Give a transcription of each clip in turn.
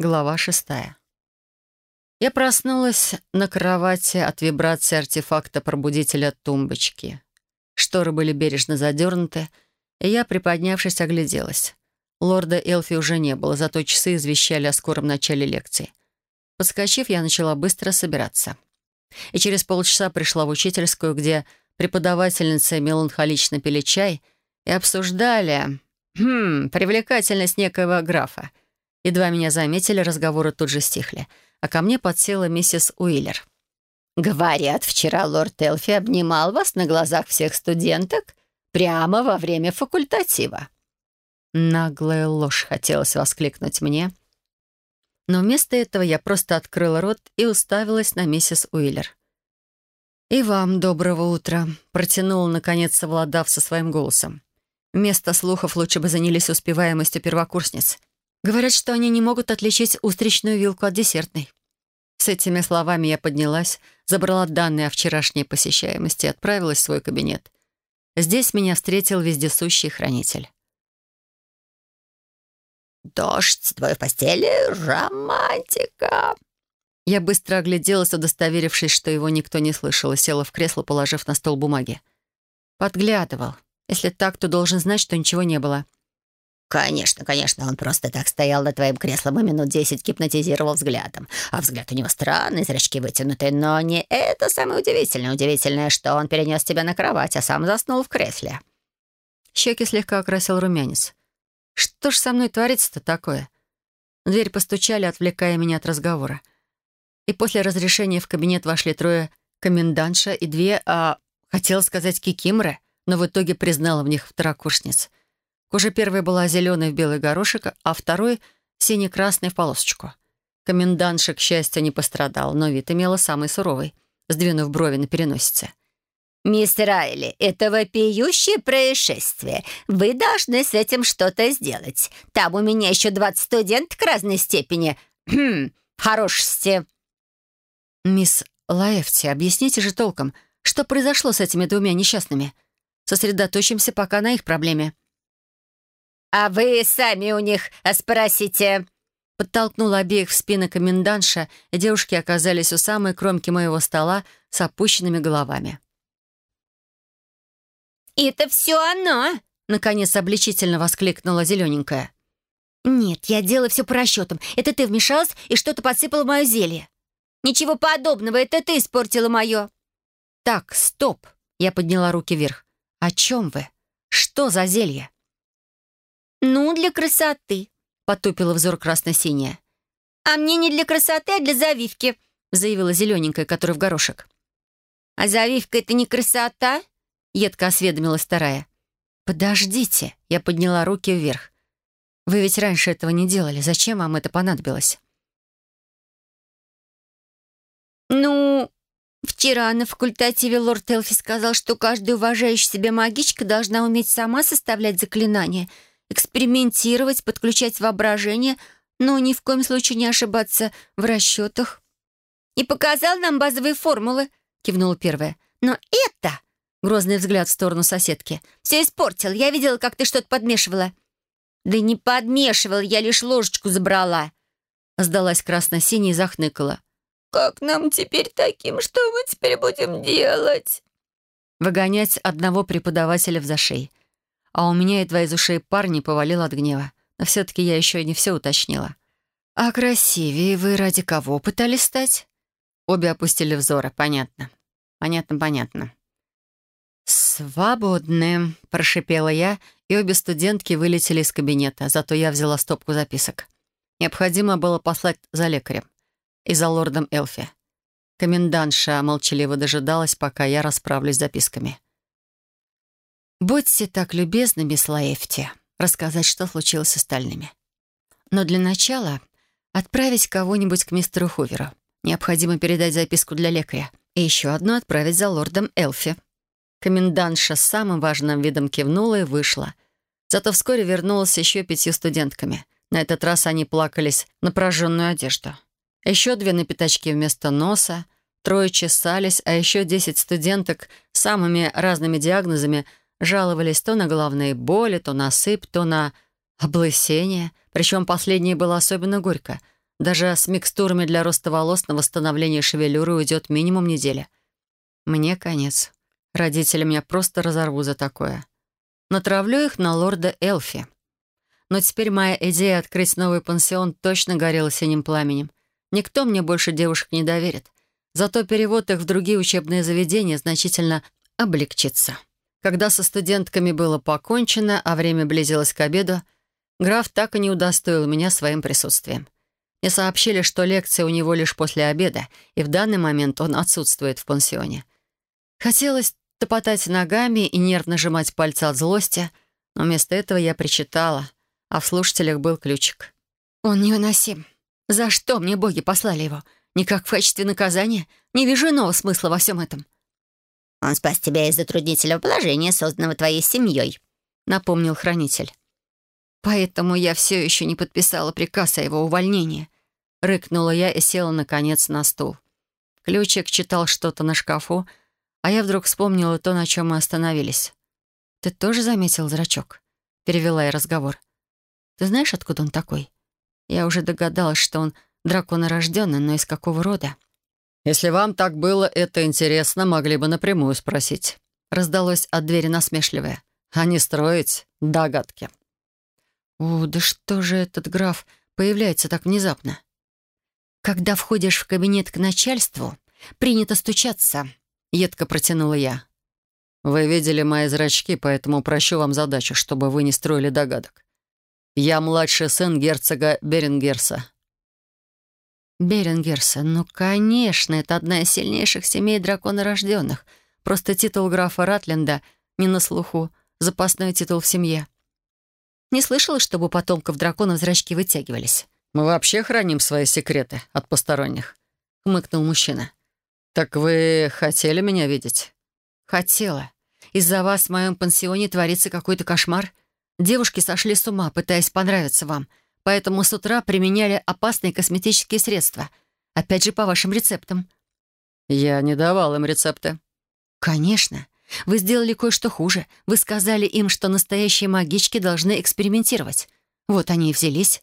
Глава шестая. Я проснулась на кровати от вибрации артефакта пробудителя тумбочки. Шторы были бережно задернуты, и я, приподнявшись, огляделась. Лорда Элфи уже не было, зато часы извещали о скором начале лекции. Подскочив, я начала быстро собираться. И через полчаса пришла в учительскую, где преподавательницы меланхолично пили чай и обсуждали... Хм, привлекательность некоего графа — Едва меня заметили, разговоры тут же стихли, а ко мне подсела миссис Уиллер. «Говорят, вчера лорд Элфи обнимал вас на глазах всех студенток прямо во время факультатива». Наглая ложь хотелось воскликнуть мне. Но вместо этого я просто открыла рот и уставилась на миссис Уиллер. «И вам доброго утра», — протянула, наконец, совладав со своим голосом. Вместо слухов лучше бы занялись успеваемостью первокурсниц. Говорят, что они не могут отличить устричную вилку от десертной. С этими словами я поднялась, забрала данные о вчерашней посещаемости и отправилась в свой кабинет. Здесь меня встретил вездесущий хранитель. «Дождь, твой в постели, романтика!» Я быстро огляделась, удостоверившись, что его никто не слышал, и села в кресло, положив на стол бумаги. Подглядывал. Если так, то должен знать, что ничего не было. — «Конечно, конечно, он просто так стоял над твоим креслом и минут десять гипнотизировал взглядом. А взгляд у него странный, зрачки вытянуты, но не это самое удивительное. Удивительное, что он перенес тебя на кровать, а сам заснул в кресле». Щеки слегка окрасил румянец. «Что ж со мной творится-то такое?» Дверь постучали, отвлекая меня от разговора. И после разрешения в кабинет вошли трое комендантша и две, а, хотела сказать, кикимры, но в итоге признала в них второкурсниц — Кожа первой была зеленой в белый горошек, а второй — сине-красный в полосочку. Комендантша, к счастью, не пострадал, но вид имела самый суровый, сдвинув брови на переносице. «Мистер Айли, это вопиющее происшествие. Вы должны с этим что-то сделать. Там у меня еще 20 студенток разной степени хм, хорошести». «Мисс Лаэфти, объясните же толком, что произошло с этими двумя несчастными? Сосредоточимся пока на их проблеме». «А вы сами у них спросите». Подтолкнула обеих в спины комендантша, и девушки оказались у самой кромки моего стола с опущенными головами. «Это все она!» — наконец обличительно воскликнула зелененькая. «Нет, я делаю все по расчетам. Это ты вмешалась и что-то подсыпала в мое зелье». «Ничего подобного, это ты испортила мое». «Так, стоп!» — я подняла руки вверх. «О чем вы? Что за зелье?» «Ну, для красоты», — потупила взор красно-синяя. «А мне не для красоты, а для завивки», — заявила зелененькая, которая в горошек. «А завивка — это не красота?» — едко осведомилась вторая. «Подождите», — я подняла руки вверх. «Вы ведь раньше этого не делали. Зачем вам это понадобилось?» «Ну, вчера на факультативе лорд Элфи сказал, что каждая уважающая себя магичка должна уметь сама составлять заклинания — экспериментировать, подключать воображение, но ни в коем случае не ошибаться в расчетах. «И показал нам базовые формулы», — кивнула первая. «Но это...» — грозный взгляд в сторону соседки. «Все испортил. Я видела, как ты что-то подмешивала». «Да не подмешивал, я лишь ложечку забрала», — сдалась красно-синяя и захныкала. «Как нам теперь таким? Что мы теперь будем делать?» Выгонять одного преподавателя в зашей а у меня едва из ушей парни повалил от гнева. Но все-таки я еще и не все уточнила. «А красивее вы ради кого пытались стать?» Обе опустили взоры. Понятно. Понятно, понятно. «Свободны», — прошипела я, и обе студентки вылетели из кабинета, зато я взяла стопку записок. Необходимо было послать за лекарем и за лордом Элфи. Комендантша молчаливо дожидалась, пока я расправлюсь с записками. «Будьте так любезны, мисс Лаэфти, рассказать, что случилось с остальными. Но для начала отправить кого-нибудь к мистеру Хуверу. Необходимо передать записку для лекаря. И еще одну отправить за лордом Элфи». Комендантша с самым важным видом кивнула и вышла. Зато вскоре вернулась еще пятью студентками. На этот раз они плакались на прожженную одежду. Еще две на пятачке вместо носа, трое чесались, а еще десять студенток с самыми разными диагнозами – Жаловались то на головные боли, то на сыпь, то на облысение. Причем последнее было особенно горько. Даже с микстурами для роста волос на восстановление шевелюры уйдет минимум неделя. Мне конец. Родители меня просто разорву за такое. Натравлю их на лорда Элфи. Но теперь моя идея открыть новый пансион точно горела синим пламенем. Никто мне больше девушек не доверит. Зато перевод их в другие учебные заведения значительно облегчится. Когда со студентками было покончено, а время близилось к обеду, граф так и не удостоил меня своим присутствием. Мне сообщили, что лекция у него лишь после обеда, и в данный момент он отсутствует в пансионе. Хотелось топотать ногами и нервно сжимать пальцы от злости, но вместо этого я причитала, а в слушателях был ключик. «Он невыносим. За что мне боги послали его? Никак в качестве наказания? Не вижу иного смысла во всем этом». «Он спас тебя из затруднительного положения, созданного твоей семьей», — напомнил хранитель. «Поэтому я все еще не подписала приказ о его увольнении», — рыкнула я и села, наконец, на стул. Ключик читал что-то на шкафу, а я вдруг вспомнила то, на чем мы остановились. «Ты тоже заметил зрачок?» — перевела я разговор. «Ты знаешь, откуда он такой?» Я уже догадалась, что он драконорожденный, но из какого рода? «Если вам так было это интересно, могли бы напрямую спросить». Раздалось от двери насмешливое. «А не строить догадки». «О, да что же этот граф появляется так внезапно?» «Когда входишь в кабинет к начальству, принято стучаться», — едко протянула я. «Вы видели мои зрачки, поэтому прощу вам задачу, чтобы вы не строили догадок. Я младший сын герцога Берингерса». «Берингерса? Ну, конечно, это одна из сильнейших семей драконорожденных. Просто титул графа Ратленда не на слуху, запасной титул в семье. Не слышала, чтобы у потомков драконов зрачки вытягивались. «Мы вообще храним свои секреты от посторонних», — хмыкнул мужчина. «Так вы хотели меня видеть?» «Хотела. Из-за вас в моем пансионе творится какой-то кошмар. Девушки сошли с ума, пытаясь понравиться вам, поэтому с утра применяли опасные косметические средства. Опять же, по вашим рецептам». «Я не давал им рецепты». «Конечно. Вы сделали кое-что хуже. Вы сказали им, что настоящие магички должны экспериментировать. Вот они и взялись.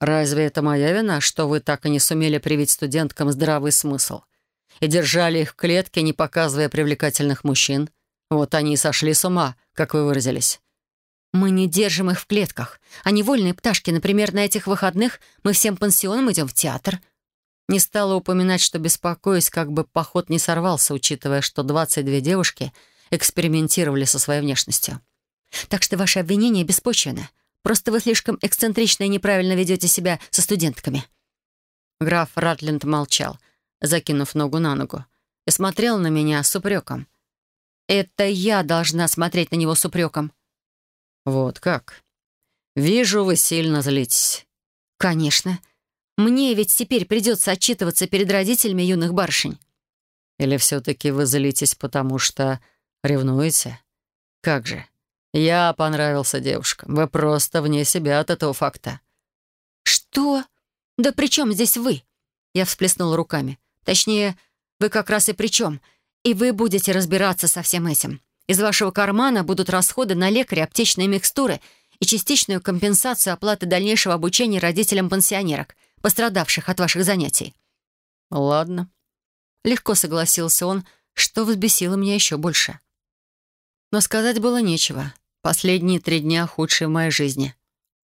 Разве это моя вина, что вы так и не сумели привить студенткам здравый смысл? И держали их в клетке, не показывая привлекательных мужчин? Вот они и сошли с ума, как вы выразились. Мы не держим их в клетках. Они вольные пташки. Например, на этих выходных мы всем пансионом идем в театр. Не стала упоминать, что беспокоюсь, как бы поход не сорвался, учитывая, что 22 девушки экспериментировали со своей внешностью. Так что ваше обвинение беспочвенно. Просто вы слишком эксцентрично и неправильно ведете себя со студентками». Граф Ратленд молчал, закинув ногу на ногу, и смотрел на меня с упреком. «Это я должна смотреть на него с упреком». «Вот как? Вижу, вы сильно злитесь». «Конечно. Мне ведь теперь придется отчитываться перед родителями юных барышень. Или все-таки вы злитесь, потому что ревнуете? Как же? Я понравился девушкам. Вы просто вне себя от этого факта. Что? Да при чем здесь вы? Я всплеснула руками. Точнее, вы как раз и при чем. И вы будете разбираться со всем этим. Из вашего кармана будут расходы на лекаря, аптечные микстуры и частичную компенсацию оплаты дальнейшего обучения родителям пансионерок — пострадавших от ваших занятий». «Ладно». Легко согласился он, что взбесило меня еще больше. Но сказать было нечего. Последние три дня худшие в моей жизни.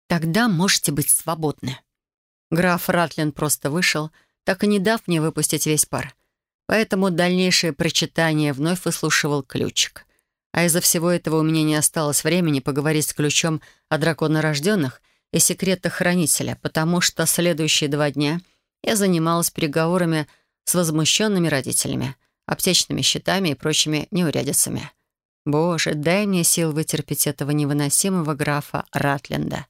Тогда можете быть свободны. Граф Ратлин просто вышел, так и не дав мне выпустить весь пар. Поэтому дальнейшее прочитание вновь выслушивал ключик. А из-за всего этого у меня не осталось времени поговорить с ключом о драконорожденных и секретах хранителя, потому что следующие два дня я занималась переговорами с возмущенными родителями, аптечными счетами и прочими неурядицами. Боже, дай мне сил вытерпеть этого невыносимого графа Ратленда.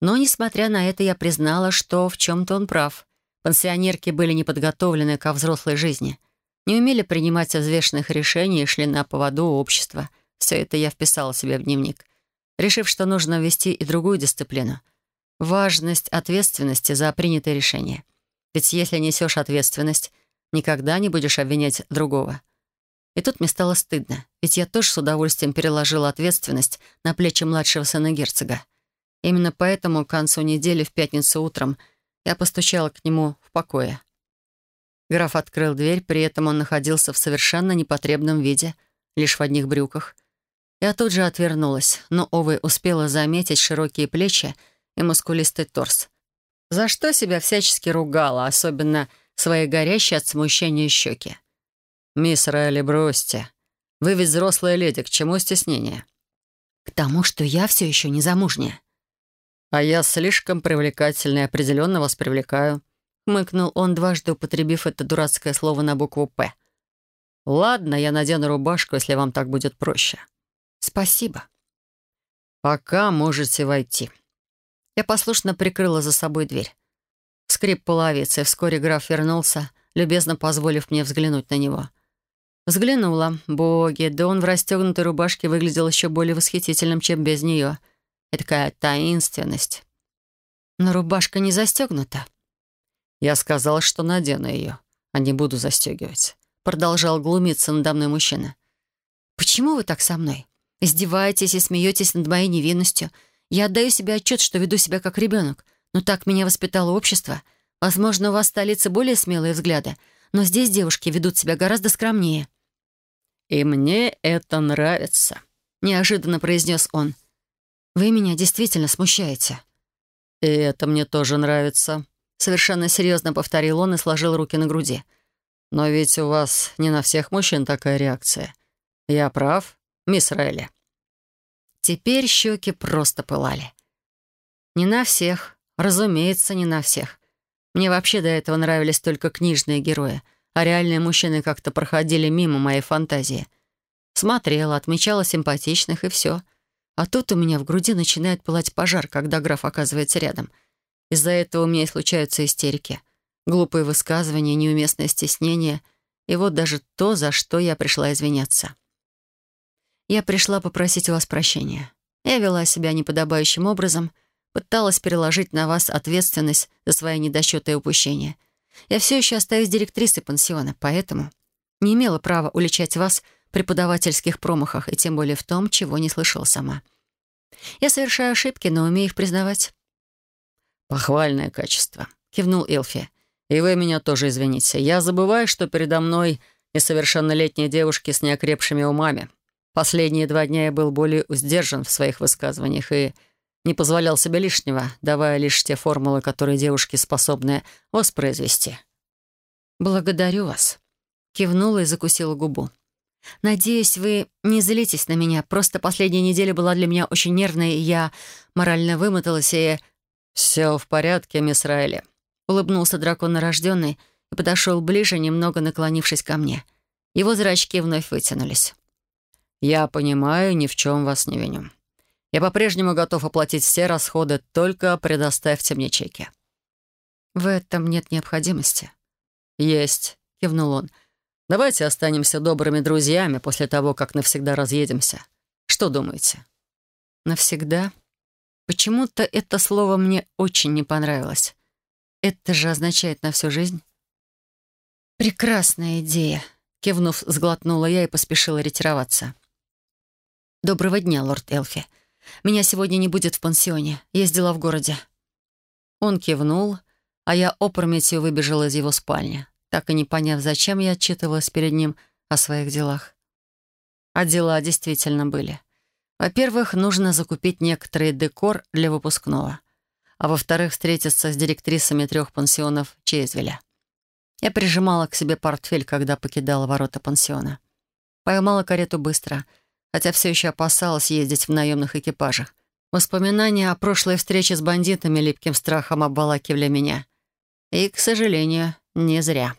Но, несмотря на это, я признала, что в чем-то он прав. Пансионерки были не подготовлены ко взрослой жизни, не умели принимать взвешенных решений и шли на поводу общества. Все это я вписала себе в дневник решив, что нужно ввести и другую дисциплину. Важность ответственности за принятое решение. Ведь если несешь ответственность, никогда не будешь обвинять другого. И тут мне стало стыдно, ведь я тоже с удовольствием переложила ответственность на плечи младшего сына герцога. Именно поэтому к концу недели в пятницу утром Я постучала к нему в покое. Граф открыл дверь, при этом он находился в совершенно непотребном виде, лишь в одних брюках. Я тут же отвернулась, но, увы, успела заметить широкие плечи и мускулистый торс. За что себя всячески ругала, особенно свои горящие от смущения щеки. «Мисс Райли, бросьте. Вы ведь взрослая леди, к чему стеснение?» «К тому, что я все еще не замужняя». «А я слишком привлекательный, определенно вас привлекаю», — хмыкнул он, дважды употребив это дурацкое слово на букву «П». «Ладно, я надену рубашку, если вам так будет проще». «Спасибо». «Пока можете войти». Я послушно прикрыла за собой дверь. Скрип половицы, вскоре граф вернулся, любезно позволив мне взглянуть на него. Взглянула. Боги, да он в расстегнутой рубашке выглядел еще более восхитительным, чем без нее. И такая таинственность. Но рубашка не застегнута. Я сказал, что надену ее, а не буду застегивать. Продолжал глумиться надо мной мужчина. «Почему вы так со мной? Издеваетесь и смеетесь над моей невинностью. Я отдаю себе отчет, что веду себя как ребенок. Но так меня воспитало общество. Возможно, у вас в столице более смелые взгляды, но здесь девушки ведут себя гораздо скромнее». «И мне это нравится», — неожиданно произнес он. «Вы меня действительно смущаете». «И это мне тоже нравится», — совершенно серьезно повторил он и сложил руки на груди. «Но ведь у вас не на всех мужчин такая реакция. Я прав, мисс Райли?» Теперь щеки просто пылали. «Не на всех, разумеется, не на всех. Мне вообще до этого нравились только книжные герои, а реальные мужчины как-то проходили мимо моей фантазии. Смотрела, отмечала симпатичных, и все. А тут у меня в груди начинает пылать пожар, когда граф оказывается рядом. Из-за этого у меня и случаются истерики. Глупые высказывания, неуместное стеснение. И вот даже то, за что я пришла извиняться. Я пришла попросить у вас прощения. Я вела себя неподобающим образом, пыталась переложить на вас ответственность за свои недосчеты и упущения. Я все еще остаюсь директрисой пансиона, поэтому не имела права уличать вас в преподавательских промахах и тем более в том, чего не слышала сама. Я совершаю ошибки, но умею их признавать. «Похвальное качество», — кивнул Элфи. «И вы меня тоже извините. Я забываю, что передо мной несовершеннолетние девушки с неокрепшими умами. Последние два дня я был более сдержан в своих высказываниях и не позволял себе лишнего, давая лишь те формулы, которые девушки способны воспроизвести. «Благодарю вас», — кивнула и закусила губу. «Надеюсь, вы не злитесь на меня. Просто последняя неделя была для меня очень нервной, и я морально вымоталась и...» «Все в порядке, мисс Райли», — улыбнулся дракон нарожденный и подошел ближе, немного наклонившись ко мне. Его зрачки вновь вытянулись. «Я понимаю, ни в чем вас не виню. Я по-прежнему готов оплатить все расходы, только предоставьте мне чеки». «В этом нет необходимости». «Есть», — кивнул он. «Давайте останемся добрыми друзьями после того, как навсегда разъедемся. Что думаете?» «Навсегда?» Почему-то это слово мне очень не понравилось. Это же означает на всю жизнь. «Прекрасная идея», — кивнув, сглотнула я и поспешила ретироваться. «Доброго дня, лорд Элфи. Меня сегодня не будет в пансионе. Есть дела в городе». Он кивнул, а я опрометью выбежала из его спальни, так и не поняв, зачем я отчитывалась перед ним о своих делах. А дела действительно были. Во-первых, нужно закупить некоторый декор для выпускного, а во-вторых, встретиться с директрисами трех пансионов Чейзвеля. Я прижимала к себе портфель, когда покидала ворота пансиона. Поймала карету быстро — хотя все еще опасалась ездить в наемных экипажах. Воспоминания о прошлой встрече с бандитами липким страхом обволакивали меня. И, к сожалению, не зря.